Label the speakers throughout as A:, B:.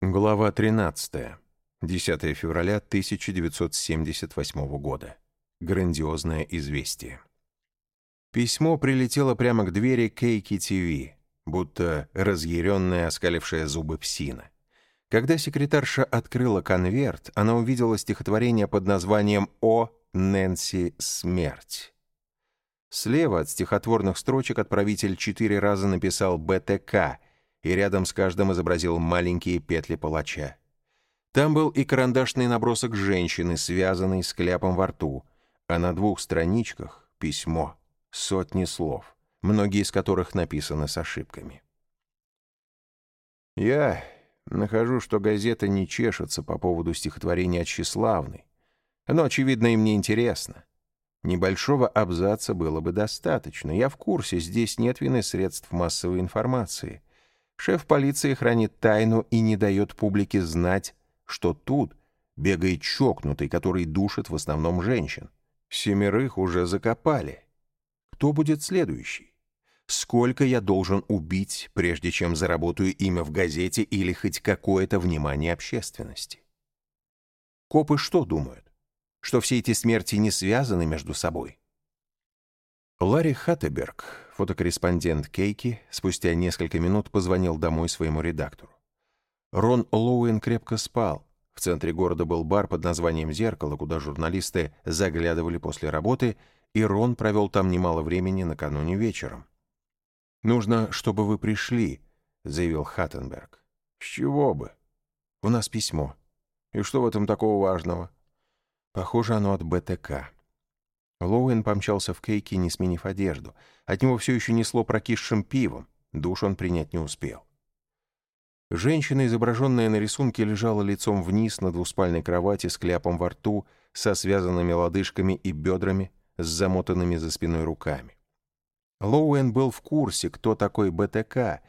A: Глава 13. 10 февраля 1978 года. Грандиозное известие. Письмо прилетело прямо к двери Кейки ТВ, будто разъяренная, оскалившая зубы псина. Когда секретарша открыла конверт, она увидела стихотворение под названием «О, Нэнси, смерть». Слева от стихотворных строчек отправитель четыре раза написал «БТК», и рядом с каждым изобразил маленькие петли палача. Там был и карандашный набросок женщины, связанной с кляпом во рту, а на двух страничках — письмо, сотни слов, многие из которых написаны с ошибками. Я нахожу, что газета не чешется по поводу стихотворения тщеславной. Оно, очевидно, им не интересно. Небольшого абзаца было бы достаточно. Я в курсе, здесь нет вины средств массовой информации. Шеф полиции хранит тайну и не дает публике знать, что тут бегает чокнутый, который душит в основном женщин. Семерых уже закопали. Кто будет следующий? Сколько я должен убить, прежде чем заработаю имя в газете или хоть какое-то внимание общественности? Копы что думают? Что все эти смерти не связаны между собой? Ларри Хаттеберг, фотокорреспондент Кейки, спустя несколько минут позвонил домой своему редактору. Рон Лоуэн крепко спал. В центре города был бар под названием «Зеркало», куда журналисты заглядывали после работы, и Рон провел там немало времени накануне вечером. «Нужно, чтобы вы пришли», — заявил Хаттенберг. «С чего бы? У нас письмо. И что в этом такого важного?» «Похоже, оно от БТК». Лоуэн помчался в Кейки, не сменив одежду. От него все еще несло прокисшим пивом. Душ он принять не успел. Женщина, изображенная на рисунке, лежала лицом вниз на двуспальной кровати с кляпом во рту, со связанными лодыжками и бедрами, с замотанными за спиной руками. Лоуэн был в курсе, кто такой БТК,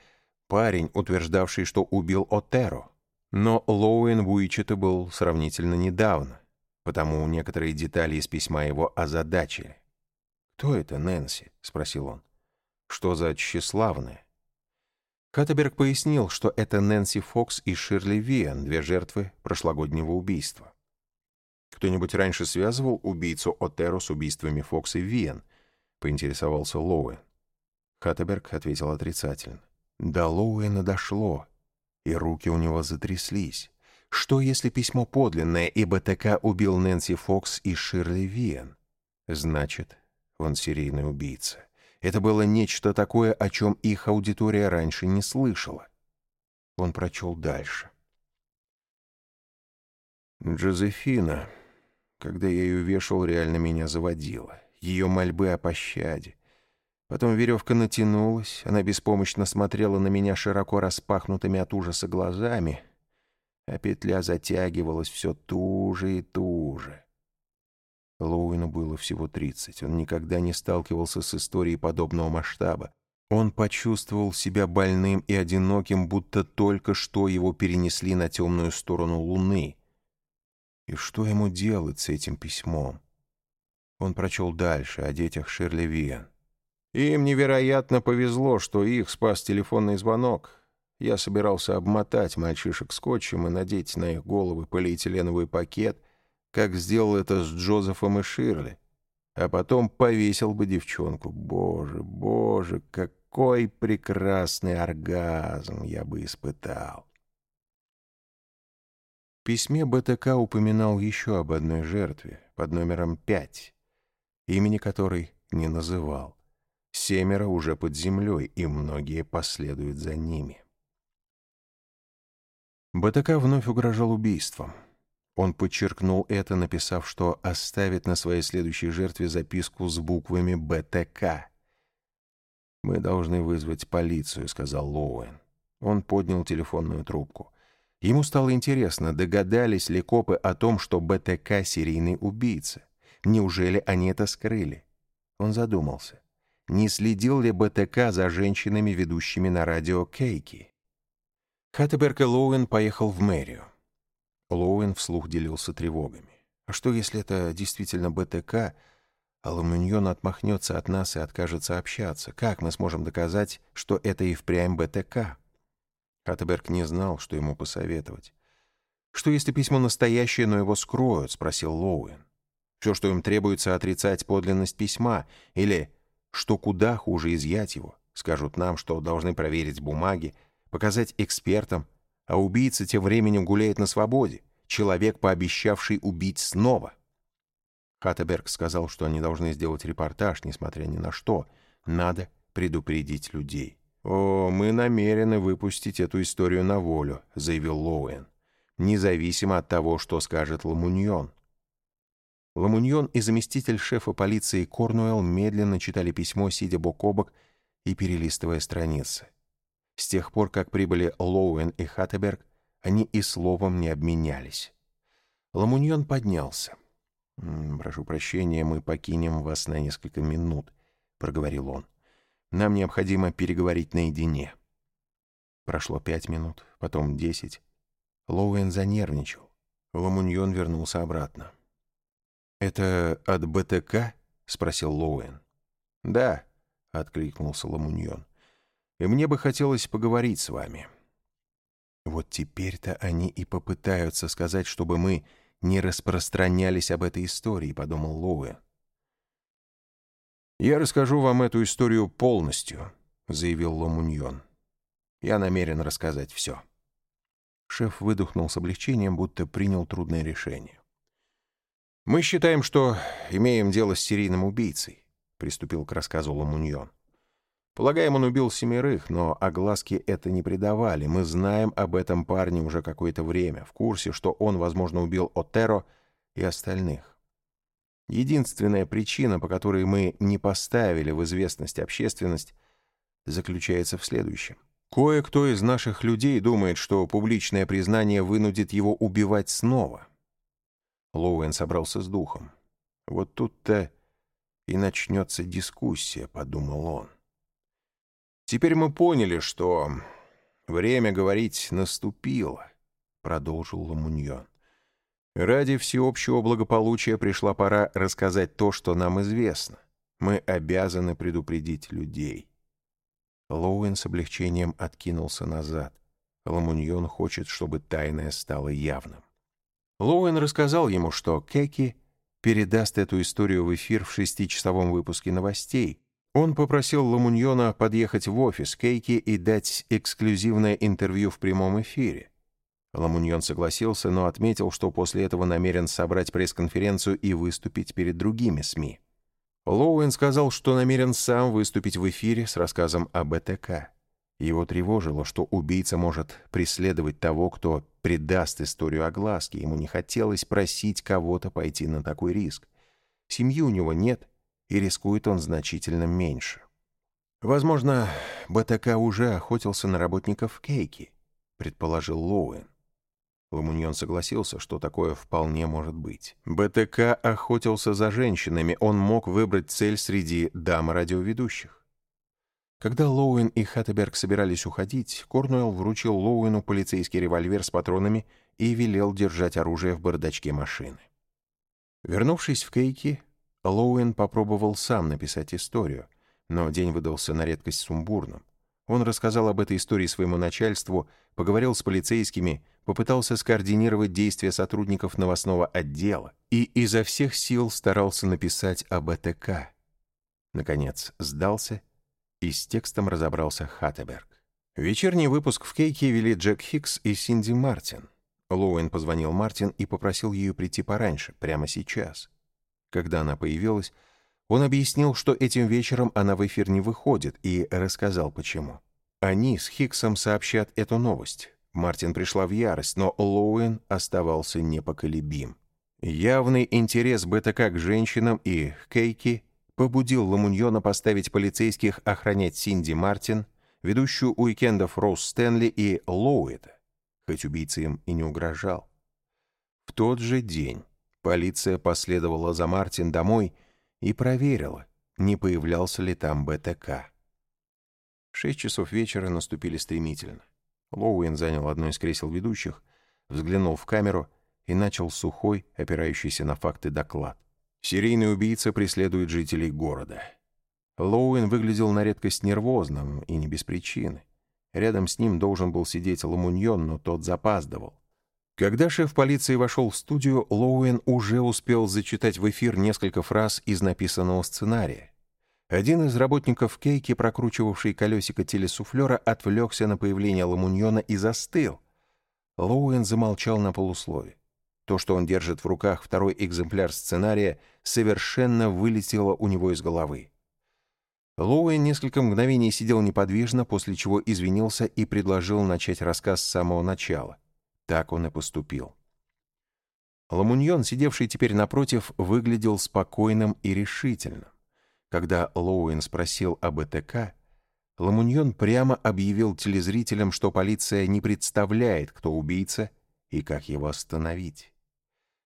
A: парень, утверждавший, что убил Отеро. Но Лоуэн в Уичете был сравнительно недавно потому некоторые детали из письма его озадачили. «Кто это, Нэнси?» — спросил он. «Что за тщеславное?» Каттеберг пояснил, что это Нэнси Фокс и Ширли Виан, две жертвы прошлогоднего убийства. «Кто-нибудь раньше связывал убийцу Отеро с убийствами Фокс и Виан?» — поинтересовался Лоуэн. Каттеберг ответил отрицательно. До Лоуэна дошло, и руки у него затряслись. Что, если письмо подлинное, и БТК убил Нэнси Фокс и Ширли Виен? Значит, он серийный убийца. Это было нечто такое, о чем их аудитория раньше не слышала. Он прочел дальше. Джозефина, когда я ее вешал, реально меня заводила. Ее мольбы о пощаде. Потом веревка натянулась, она беспомощно смотрела на меня широко распахнутыми от ужаса глазами — а петля затягивалась все туже и туже. Лоуину было всего тридцать. Он никогда не сталкивался с историей подобного масштаба. Он почувствовал себя больным и одиноким, будто только что его перенесли на темную сторону Луны. И что ему делать с этим письмом? Он прочел дальше о детях Ширли Виан. Им невероятно повезло, что их спас телефонный звонок. Я собирался обмотать мальчишек скотчем и надеть на их головы полиэтиленовый пакет, как сделал это с Джозефом и Ширли. А потом повесил бы девчонку. Боже, боже, какой прекрасный оргазм я бы испытал. В письме БТК упоминал еще об одной жертве под номером пять, имени которой не называл. Семеро уже под землей, и многие последуют за ними. БТК вновь угрожал убийством. Он подчеркнул это, написав, что оставит на своей следующей жертве записку с буквами «БТК». «Мы должны вызвать полицию», — сказал Лоуэн. Он поднял телефонную трубку. Ему стало интересно, догадались ли копы о том, что БТК — серийный убийца. Неужели они это скрыли? Он задумался. Не следил ли БТК за женщинами, ведущими на радио Кейки? Хаттеберг и Лоуэн поехал в мэрию. Лоуэн вслух делился тревогами. А что, если это действительно БТК, а Ламуньон отмахнется от нас и откажется общаться? Как мы сможем доказать, что это и впрямь БТК? Хаттеберг не знал, что ему посоветовать. «Что, если письмо настоящее, но его скроют?» — спросил Лоуэн. «Все, что им требуется, отрицать подлинность письма. Или, что куда хуже, изъять его. Скажут нам, что должны проверить бумаги, показать экспертам, а убийца тем временем гуляет на свободе, человек, пообещавший убить снова». Хаттеберг сказал, что они должны сделать репортаж, несмотря ни на что. Надо предупредить людей. «О, мы намерены выпустить эту историю на волю», — заявил Лоуэн, «независимо от того, что скажет Ламуньон». Ламуньон и заместитель шефа полиции Корнуэлл медленно читали письмо, сидя бок о бок и перелистывая страницы. С тех пор, как прибыли Лоуэн и Хаттеберг, они и словом не обменялись. Ламуньон поднялся. «Прошу прощения, мы покинем вас на несколько минут», — проговорил он. «Нам необходимо переговорить наедине». Прошло пять минут, потом десять. Лоуэн занервничал. Ламуньон вернулся обратно. «Это от БТК?» — спросил Лоуэн. «Да», — откликнулся Ламуньон. «И мне бы хотелось поговорить с вами». Вот теперь-то они и попытаются сказать, чтобы мы не распространялись об этой истории, подумал Лоуэн. «Я расскажу вам эту историю полностью», — заявил Ломуньон. «Я намерен рассказать все». Шеф выдохнул с облегчением, будто принял трудное решение. «Мы считаем, что имеем дело с серийным убийцей», — приступил к рассказу Ломуньон. Полагаем, он убил семерых, но огласки это не придавали. Мы знаем об этом парне уже какое-то время, в курсе, что он, возможно, убил Отеро и остальных. Единственная причина, по которой мы не поставили в известность общественность, заключается в следующем. Кое-кто из наших людей думает, что публичное признание вынудит его убивать снова. Лоуэн собрался с духом. Вот тут-то и начнется дискуссия, подумал он. Теперь мы поняли, что время говорить наступило, — продолжил Ламуньон. Ради всеобщего благополучия пришла пора рассказать то, что нам известно. Мы обязаны предупредить людей. Лоуэн с облегчением откинулся назад. Ламуньон хочет, чтобы тайное стало явным. Лоуэн рассказал ему, что Кеки передаст эту историю в эфир в шестичасовом выпуске новостей, он попросил Ламуньона подъехать в офис Кейки и дать эксклюзивное интервью в прямом эфире. Ламуньон согласился, но отметил, что после этого намерен собрать пресс-конференцию и выступить перед другими СМИ. Лоуэн сказал, что намерен сам выступить в эфире с рассказом о БТК. Его тревожило, что убийца может преследовать того, кто предаст историю огласки. Ему не хотелось просить кого-то пойти на такой риск. Семьи у него нет, и рискует он значительно меньше. Возможно, БТК уже охотился на работников Кейки, предположил Лоуэн. Ламуньон согласился, что такое вполне может быть. БТК охотился за женщинами, он мог выбрать цель среди дам-радиоведущих. Когда Лоуэн и Хаттеберг собирались уходить, Корнуэлл вручил Лоуэну полицейский револьвер с патронами и велел держать оружие в бардачке машины. Вернувшись в Кейки, Лоуэн попробовал сам написать историю, но день выдался на редкость сумбурным. Он рассказал об этой истории своему начальству, поговорил с полицейскими, попытался скоординировать действия сотрудников новостного отдела и изо всех сил старался написать об ЭТК. Наконец, сдался и с текстом разобрался Хаттеберг. Вечерний выпуск в Кейке вели Джек Хикс и Синди Мартин. Лоуэн позвонил Мартин и попросил ее прийти пораньше, прямо сейчас. Когда она появилась, он объяснил, что этим вечером она в эфир не выходит, и рассказал, почему. Они с Хиксом сообщат эту новость. Мартин пришла в ярость, но Лоуэн оставался непоколебим. Явный интерес БТК к женщинам и Кейки побудил Ламуньона поставить полицейских охранять Синди Мартин, ведущую уикендов Роуз Стэнли и Лоуэта, хоть убийца им и не угрожал. В тот же день Полиция последовала за Мартин домой и проверила, не появлялся ли там БТК. Шесть часов вечера наступили стремительно. Лоуэн занял одно из кресел ведущих, взглянул в камеру и начал сухой, опирающийся на факты доклад. Серийный убийца преследует жителей города. Лоуэн выглядел на редкость нервозным и не без причины. Рядом с ним должен был сидеть Ламуньон, но тот запаздывал. Когда шеф полиции вошел в студию, Лоуэн уже успел зачитать в эфир несколько фраз из написанного сценария. Один из работников Кейки, прокручивавший колесико телесуфлера, отвлекся на появление Ламуньона и застыл. Лоуэн замолчал на полуслове. То, что он держит в руках второй экземпляр сценария, совершенно вылетело у него из головы. Лоуэн несколько мгновений сидел неподвижно, после чего извинился и предложил начать рассказ с самого начала. Так он и поступил. Ламуньон, сидевший теперь напротив, выглядел спокойным и решительным. Когда Лоуэн спросил об ЭТК, Ламуньон прямо объявил телезрителям, что полиция не представляет, кто убийца и как его остановить.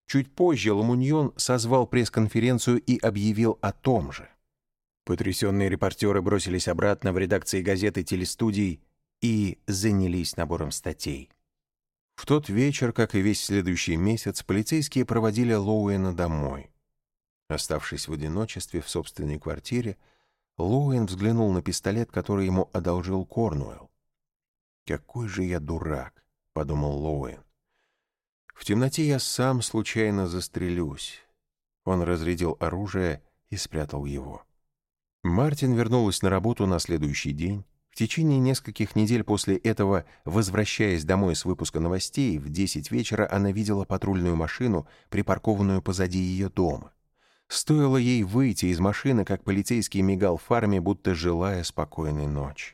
A: Чуть позже Ламуньон созвал пресс-конференцию и объявил о том же. Потрясенные репортеры бросились обратно в редакции газеты телестудий и занялись набором статей. В тот вечер, как и весь следующий месяц, полицейские проводили Лоуэна домой. Оставшись в одиночестве в собственной квартире, Лоуэн взглянул на пистолет, который ему одолжил Корнуэлл. «Какой же я дурак!» — подумал Лоуэн. «В темноте я сам случайно застрелюсь». Он разрядил оружие и спрятал его. Мартин вернулась на работу на следующий день. В течение нескольких недель после этого, возвращаясь домой с выпуска новостей, в 10 вечера она видела патрульную машину, припаркованную позади ее дома. Стоило ей выйти из машины, как полицейский мигал фарме, будто желая спокойной ночи.